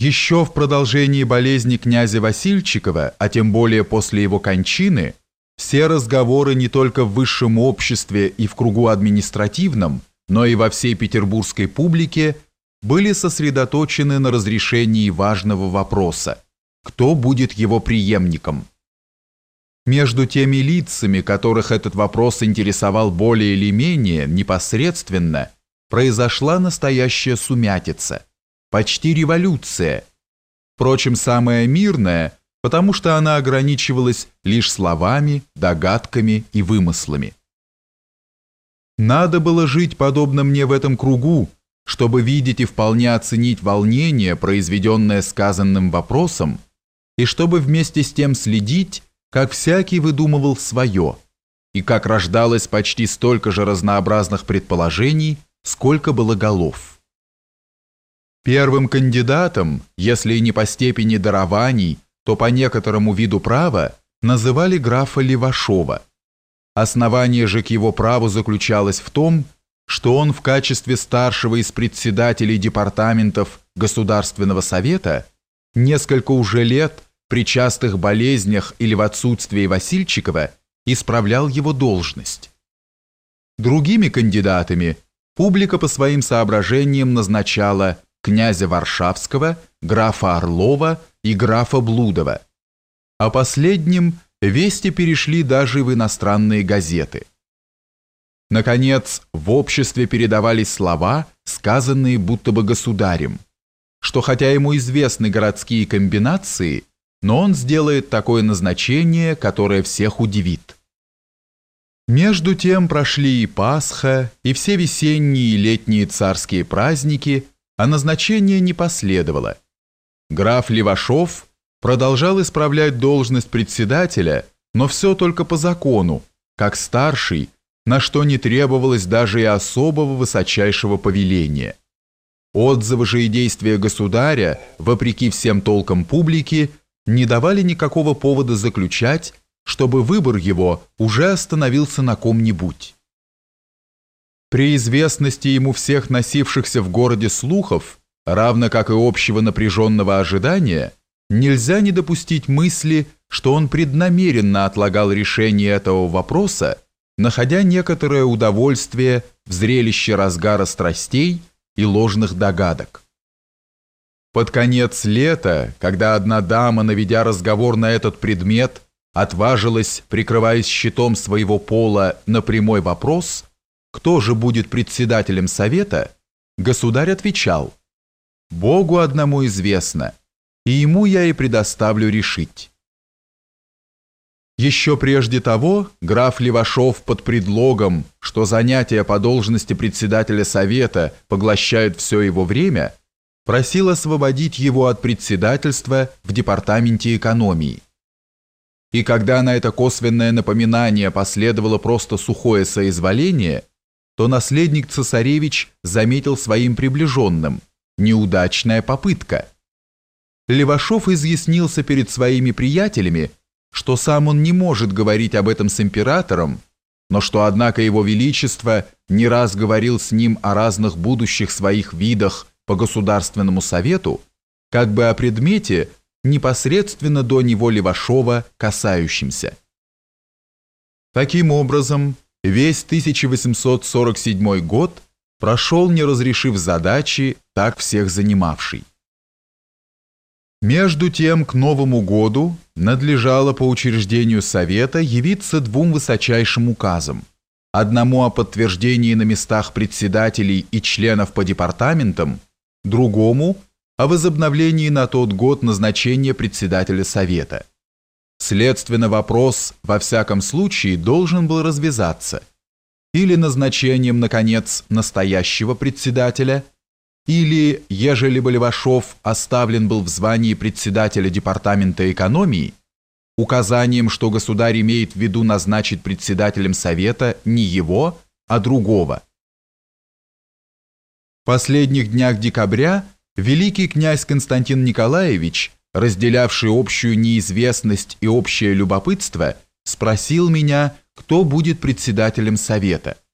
Еще в продолжении болезни князя Васильчикова, а тем более после его кончины, все разговоры не только в высшем обществе и в кругу административном, но и во всей петербургской публике были сосредоточены на разрешении важного вопроса – кто будет его преемником. Между теми лицами, которых этот вопрос интересовал более или менее непосредственно, произошла настоящая сумятица – почти революция. Впрочем, самая мирная, потому что она ограничивалась лишь словами, догадками и вымыслами. Надо было жить подобно мне в этом кругу, чтобы видеть и вполне оценить волнение, произведенное сказанным вопросом, и чтобы вместе с тем следить, как всякий выдумывал свое, и как рождалось почти столько же разнообразных предположений, сколько было голов. Первым кандидатом, если и не по степени дарований, то по некоторому виду права, называли графа Левашова. Основание же к его праву заключалось в том, что он в качестве старшего из председателей департаментов Государственного совета несколько уже лет при частых болезнях или в отсутствии Васильчикова исправлял его должность. Другими кандидатами публика по своим соображениям назначала князя Варшавского, графа Орлова и графа Блудова. О последнем вести перешли даже в иностранные газеты. Наконец, в обществе передавались слова, сказанные будто бы государем, что хотя ему известны городские комбинации, но он сделает такое назначение, которое всех удивит. Между тем прошли и Пасха, и все весенние и летние царские праздники – а назначение не последовало. Граф Левашов продолжал исправлять должность председателя, но все только по закону, как старший, на что не требовалось даже и особого высочайшего повеления. Отзывы же и действия государя, вопреки всем толкам публики, не давали никакого повода заключать, чтобы выбор его уже остановился на ком-нибудь. При известности ему всех носившихся в городе слухов, равно как и общего напряженного ожидания, нельзя не допустить мысли, что он преднамеренно отлагал решение этого вопроса, находя некоторое удовольствие в зрелище разгара страстей и ложных догадок. Под конец лета, когда одна дама, наведя разговор на этот предмет, отважилась, прикрываясь щитом своего пола, на прямой вопрос – кто же будет председателем совета, государь отвечал, «Богу одному известно, и ему я и предоставлю решить». Еще прежде того граф Левашов под предлогом, что занятия по должности председателя совета поглощают все его время, просил освободить его от председательства в департаменте экономии. И когда на это косвенное напоминание последовало просто сухое соизволение – то наследник цесаревич заметил своим приближенным неудачная попытка. Левашов изъяснился перед своими приятелями, что сам он не может говорить об этом с императором, но что, однако, его величество не раз говорил с ним о разных будущих своих видах по Государственному совету, как бы о предмете, непосредственно до него Левашова касающимся. Таким образом, Весь 1847 год прошел, не разрешив задачи, так всех занимавшей. Между тем, к Новому году надлежало по учреждению Совета явиться двум высочайшим указам. Одному о подтверждении на местах председателей и членов по департаментам, другому о возобновлении на тот год назначения председателя Совета. Следственно, вопрос во всяком случае должен был развязаться. Или назначением, наконец, настоящего председателя, или, ежели бы Левашов оставлен был в звании председателя Департамента экономии, указанием, что государь имеет в виду назначить председателем Совета не его, а другого. В последних днях декабря великий князь Константин Николаевич разделявший общую неизвестность и общее любопытство, спросил меня, кто будет председателем совета –